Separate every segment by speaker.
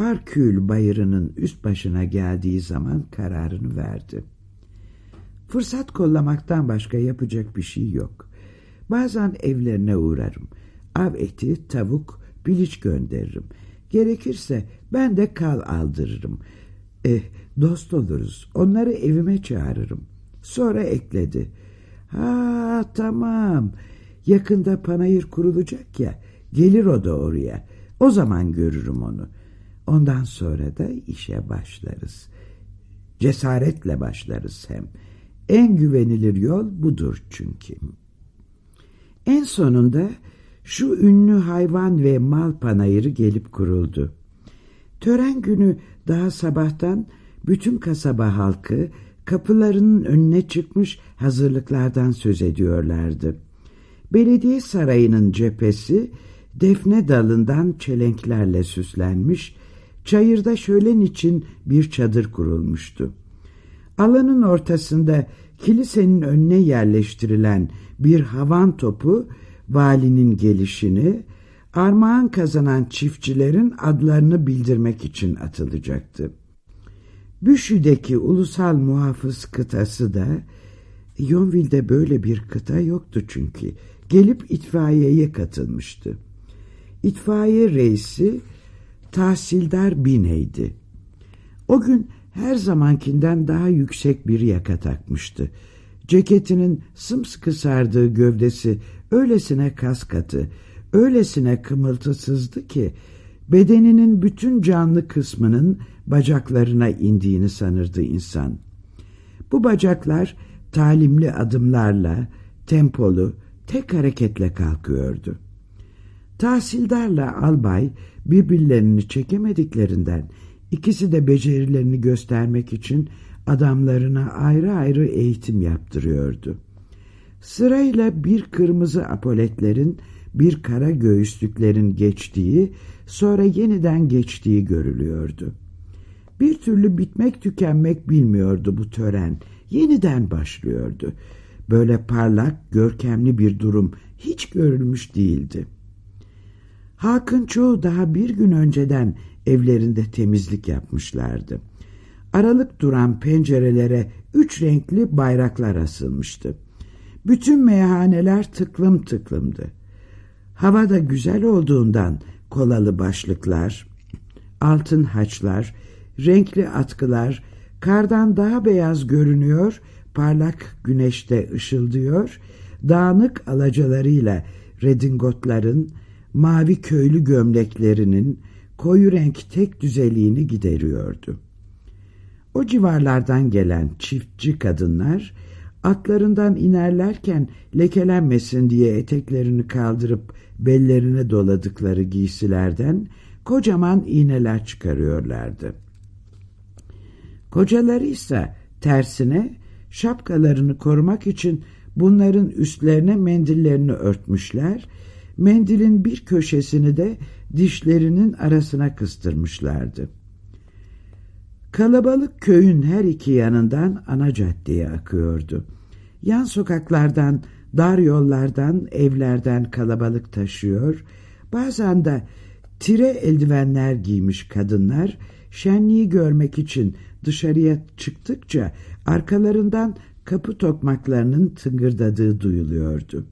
Speaker 1: Arkül bayırının üst başına geldiği zaman kararını verdi. Fırsat kollamaktan başka yapacak bir şey yok. Bazen evlerine uğrarım. Av eti, tavuk, piliç gönderirim. Gerekirse ben de kal aldırırım. Eh, dost oluruz. Onları evime çağırırım. Sonra ekledi. Ha tamam. Yakında panayır kurulacak ya. Gelir o da oraya. O zaman görürüm onu. Ondan sonra da işe başlarız. Cesaretle başlarız hem. En güvenilir yol budur çünkü. En sonunda şu ünlü hayvan ve mal panayırı gelip kuruldu. Tören günü daha sabahtan bütün kasaba halkı kapılarının önüne çıkmış hazırlıklardan söz ediyorlardı. Belediye sarayının cephesi defne dalından çelenklerle süslenmiş, çayırda şölen için bir çadır kurulmuştu. Alanın ortasında kilisenin önüne yerleştirilen bir havan topu valinin gelişini, armağan kazanan çiftçilerin adlarını bildirmek için atılacaktı. Büşü'deki ulusal muhafız kıtası da, Yonville'de böyle bir kıta yoktu çünkü, gelip itfaiyeye katılmıştı. İtfaiye reisi Tahsildar Biney'di. O gün her zamankinden daha yüksek bir yaka takmıştı. Ceketinin sımsıkı sardığı gövdesi öylesine kas katı, öylesine kımıltısızdı ki bedeninin bütün canlı kısmının bacaklarına indiğini sanırdı insan. Bu bacaklar talimli adımlarla, tempolu, tek hareketle kalkıyordu. Tahsildarla albay birbirlerini çekemediklerinden ikisi de becerilerini göstermek için adamlarına ayrı ayrı eğitim yaptırıyordu. Sırayla bir kırmızı apoletlerin, bir kara göğüslüklerin geçtiği, sonra yeniden geçtiği görülüyordu. Bir türlü bitmek tükenmek bilmiyordu bu tören. Yeniden başlıyordu. Böyle parlak, görkemli bir durum hiç görülmüş değildi. Halkın çoğu daha bir gün önceden evlerinde temizlik yapmışlardı. Aralık duran pencerelere üç renkli bayraklar asılmıştı. Bütün meyhaneler tıklım tıklımdı. Hava da güzel olduğundan kolalı başlıklar, altın haçlar, renkli atkılar kardan daha beyaz görünüyor, parlak güneşte ışıldıyor, dağınık alacalarıyla redingotların, mavi köylü gömleklerinin koyu renk tek düzeliğini gideriyordu. O civarlardan gelen çiftçi kadınlar atlarından inerlerken lekelenmesin diye eteklerini kaldırıp bellerine doladıkları giysilerden kocaman iğneler çıkarıyorlardı. Kocaları ise tersine şapkalarını korumak için bunların üstlerine mendillerini örtmüşler, mendilin bir köşesini de dişlerinin arasına kıstırmışlardı. Kalabalık köyün her iki yanından ana caddeye akıyordu. Yan sokaklardan, dar yollardan, evlerden kalabalık taşıyor, bazen de tire eldivenler giymiş kadınlar şenliği görmek için dışarıya çıktıkça arkalarından kapı tokmaklarının tıngırdadığı duyuluyordu.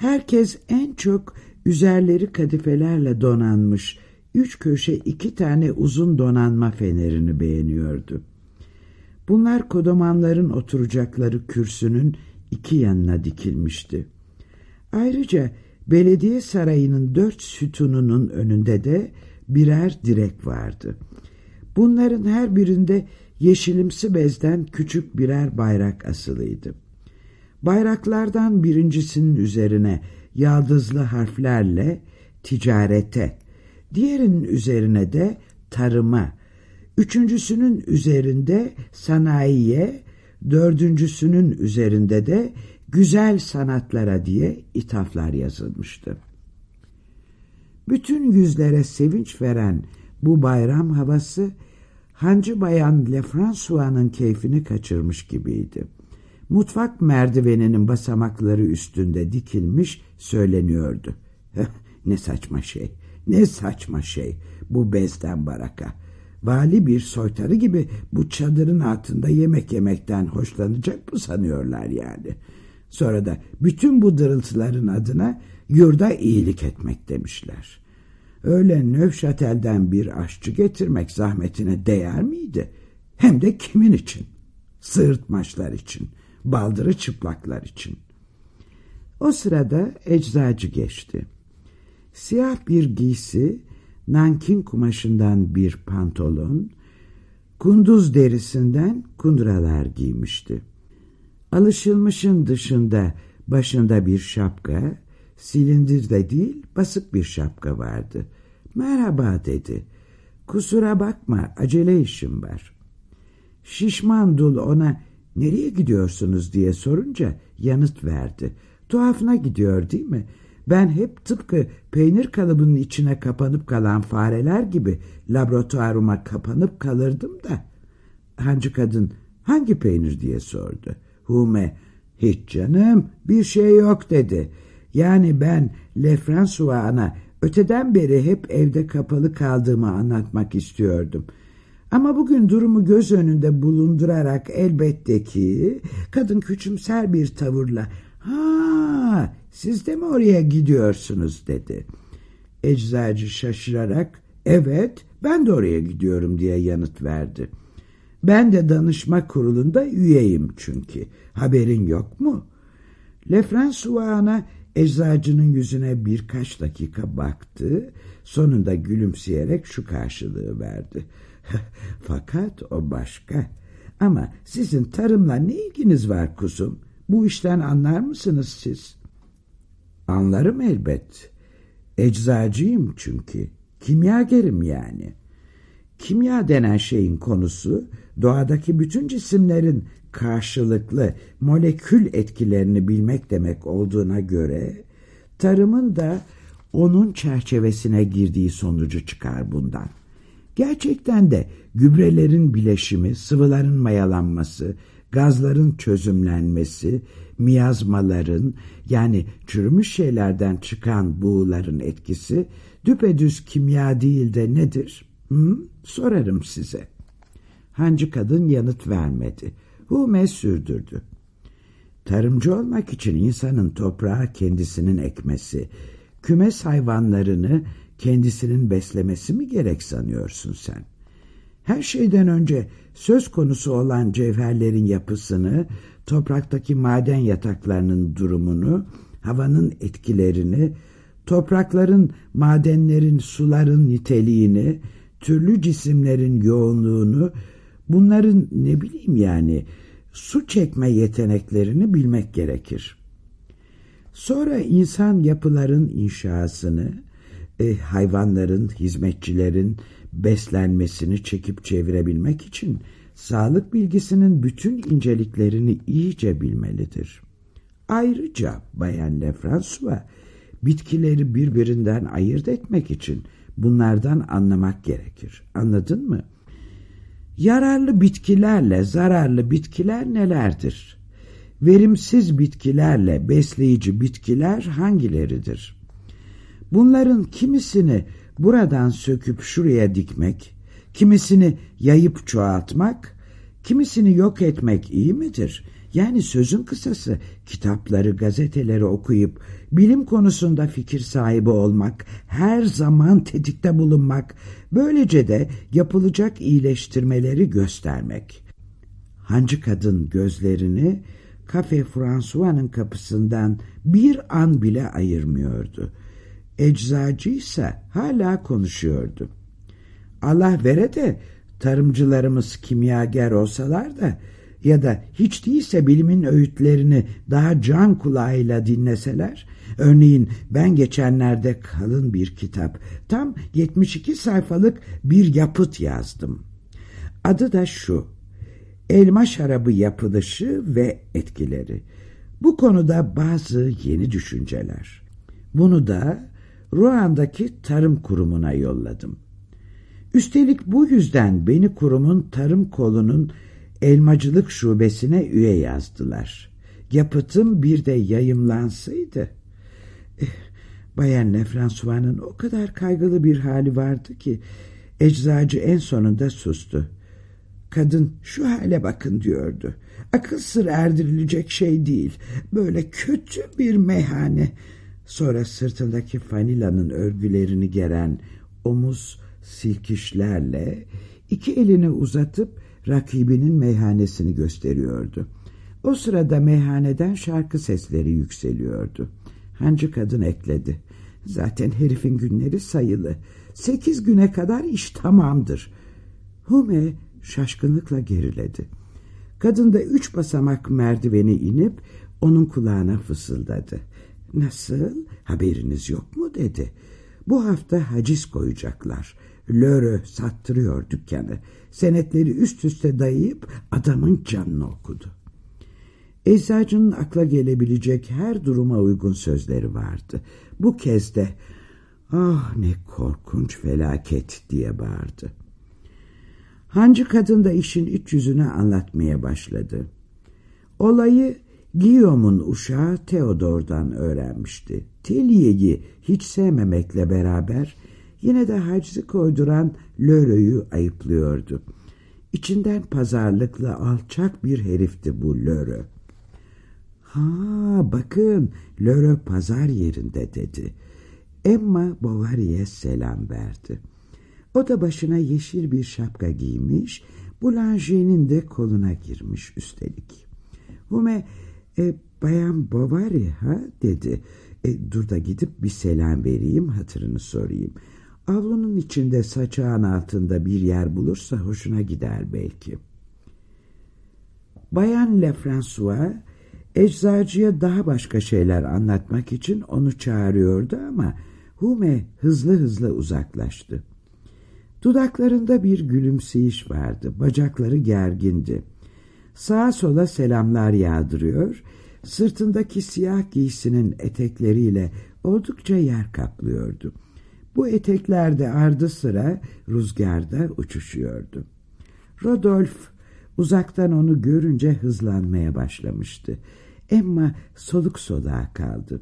Speaker 1: Herkes en çok üzerleri kadifelerle donanmış üç köşe iki tane uzun donanma fenerini beğeniyordu. Bunlar kodomanların oturacakları kürsünün iki yanına dikilmişti. Ayrıca belediye sarayının dört sütununun önünde de birer direk vardı. Bunların her birinde yeşilimsi bezden küçük birer bayrak asılıydı. Bayraklardan birincisinin üzerine yaldızlı harflerle ticarete, diğerinin üzerine de tarıma, üçüncüsünün üzerinde sanayiye, dördüncüsünün üzerinde de güzel sanatlara diye ithaflar yazılmıştı. Bütün yüzlere sevinç veren bu bayram havası Hancı Bayan Lefrancois'nın keyfini kaçırmış gibiydi. Mutfak merdiveninin basamakları üstünde dikilmiş söyleniyordu. ne saçma şey, Ne saçma şey bu bezden baraka. Vali bir soytarı gibi bu çadırın altında yemek yemekten hoşlanacak mı sanıyorlar yani. Sonra da bütün bu dırıltıların adına yurda iyilik etmek demişler. Öyle Növşatel'den bir aşçı getirmek zahmetine değer miydi? Hem de kimin için? Sığırtmaçlar için, baldırı çıplaklar için. O sırada eczacı geçti. Siyah bir giysi, nankin kumaşından bir pantolon, kunduz derisinden kundralar giymişti. Alışılmışın dışında başında bir şapka, silindir de değil basık bir şapka vardı. Merhaba dedi. Kusura bakma acele işim var. Şişman dul ona nereye gidiyorsunuz diye sorunca yanıt verdi. Tuhafına gidiyor değil mi? Ben hep tıpkı peynir kalıbının içine kapanıp kalan fareler gibi laboratuvarıma kapanıp kalırdım da. Hancı kadın hangi peynir diye sordu. Hume hiç canım bir şey yok dedi. Yani ben Le François'a öteden beri hep evde kapalı kaldığımı anlatmak istiyordum. Ama bugün durumu göz önünde bulundurarak elbette ki kadın küçümser bir tavırla ha siz de mi oraya gidiyorsunuz dedi. Eczacı şaşırarak evet ben de oraya gidiyorum diye yanıt verdi. Ben de danışma kurulunda üyeyim çünkü. Haberin yok mu? Le François'a eczacının yüzüne birkaç dakika baktı. Sonunda gülümseyerek şu karşılığı verdi. Fakat o başka. Ama sizin tarımla ne ilginiz var kuzum? Bu işten anlar mısınız siz? Anlarım elbet. Eczacıyım çünkü. Kimyagerim yani. Kimya denen şeyin konusu doğadaki bütün cisimlerin karşılıklı molekül etkilerini bilmek demek olduğuna göre tarımın da onun çerçevesine girdiği sonucu çıkar bundan. Gerçekten de gübrelerin bileşimi, sıvıların mayalanması, gazların çözümlenmesi, miyazmaların yani çürümüş şeylerden çıkan buğuların etkisi düpedüz kimya değil de nedir? Hı? Sorarım size. Hancı kadın yanıt vermedi. Hume sürdürdü. Tarımcı olmak için insanın toprağa kendisinin ekmesi, kümes hayvanlarını kendisinin beslemesi mi gerek sanıyorsun sen? Her şeyden önce söz konusu olan cevherlerin yapısını, topraktaki maden yataklarının durumunu, havanın etkilerini, toprakların, madenlerin, suların niteliğini, türlü cisimlerin yoğunluğunu, bunların ne bileyim yani su çekme yeteneklerini bilmek gerekir. Sonra insan yapıların inşasını, e, hayvanların, hizmetçilerin beslenmesini çekip çevirebilmek için sağlık bilgisinin bütün inceliklerini iyice bilmelidir. Ayrıca Bayan Lefrancois bitkileri birbirinden ayırt etmek için bunlardan anlamak gerekir. Anladın mı? Yararlı bitkilerle zararlı bitkiler nelerdir? Verimsiz bitkilerle besleyici bitkiler hangileridir? Bunların kimisini buradan söküp şuraya dikmek, kimisini yayıp çoğaltmak, kimisini yok etmek iyi midir? Yani sözün kısası kitapları, gazeteleri okuyup bilim konusunda fikir sahibi olmak, her zaman tetikte bulunmak, böylece de yapılacak iyileştirmeleri göstermek. Hancı kadın gözlerini Kafe François'nın kapısından bir an bile ayırmıyordu. Eczacı ise hala konuşuyordu. Allah vere de tarımcılarımız kimyager olsalar da ya da hiç değilse bilimin öğütlerini daha can kulağıyla dinleseler, örneğin ben geçenlerde kalın bir kitap, tam 72 sayfalık bir yapıt yazdım. Adı da şu, elma şarabı yapılışı ve etkileri. Bu konuda bazı yeni düşünceler. Bunu da Ruan'daki tarım kurumuna yolladım. Üstelik bu yüzden beni kurumun tarım kolunun elmacılık şubesine üye yazdılar. Yapıtım bir de yayımlansaydı. Eh, Bayan Lefrancois'ın o kadar kaygılı bir hali vardı ki eczacı en sonunda sustu. Kadın şu hale bakın diyordu. Akıl sır erdirilecek şey değil. Böyle kötü bir meyhane. Sonra sırtındaki fanilanın örgülerini geren omuz silkişlerle iki elini uzatıp rakibinin meyhanesini gösteriyordu. O sırada meyhaneden şarkı sesleri yükseliyordu. Hancı kadın ekledi. Zaten herifin günleri sayılı. Sekiz güne kadar iş tamamdır. Hume şaşkınlıkla geriledi. Kadın da üç basamak merdiveni inip onun kulağına fısıldadı. Nasıl? Haberiniz yok mu dedi. Bu hafta haciz koyacaklar. Lörö sattırıyor dükkanı. Senetleri üst üste dayayıp adamın canını okudu. Eczacının akla gelebilecek her duruma uygun sözleri vardı. Bu kez de ah ne korkunç felaket diye bağırdı. Hancı kadın da işin iç yüzünü anlatmaya başladı. Olayı Guillaume'un uşağı Theodor'dan öğrenmişti. Tilye'yi hiç sevmemekle beraber yine de haczi koyduran Lörö'yü ayıplıyordu. İçinden pazarlıklı alçak bir herifti bu Lörö. Ha bakın Lörö pazar yerinde dedi. Emma Bovary'e selam verdi. O da başına yeşil bir şapka giymiş, Boulanger'in de koluna girmiş üstelik. Hume, e, bayan Bovary ha dedi. E, dur da gidip bir selam vereyim, hatırını sorayım. Avlunun içinde saçağın altında bir yer bulursa hoşuna gider belki. Bayan Lefrancois, eczacıya daha başka şeyler anlatmak için onu çağırıyordu ama Hume hızlı hızlı uzaklaştı. Dudaklarında bir gülümseyiş vardı, bacakları gergindi. Sağa sola selamlar yağdırıyor, sırtındaki siyah giysinin etekleriyle oldukça yer kaplıyordu. Bu etekler de ardı sıra rüzgarda uçuşuyordu. Rodolf uzaktan onu görünce hızlanmaya başlamıştı. Emma soluk soluğa kaldı.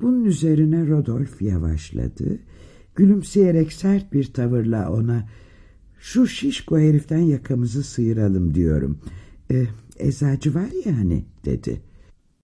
Speaker 1: Bunun üzerine Rodolf yavaşladı Gülümseyerek sert bir tavırla ona şu şişko heriften yakamızı sıyıralım diyorum. E, eczacı var ya hani dedi.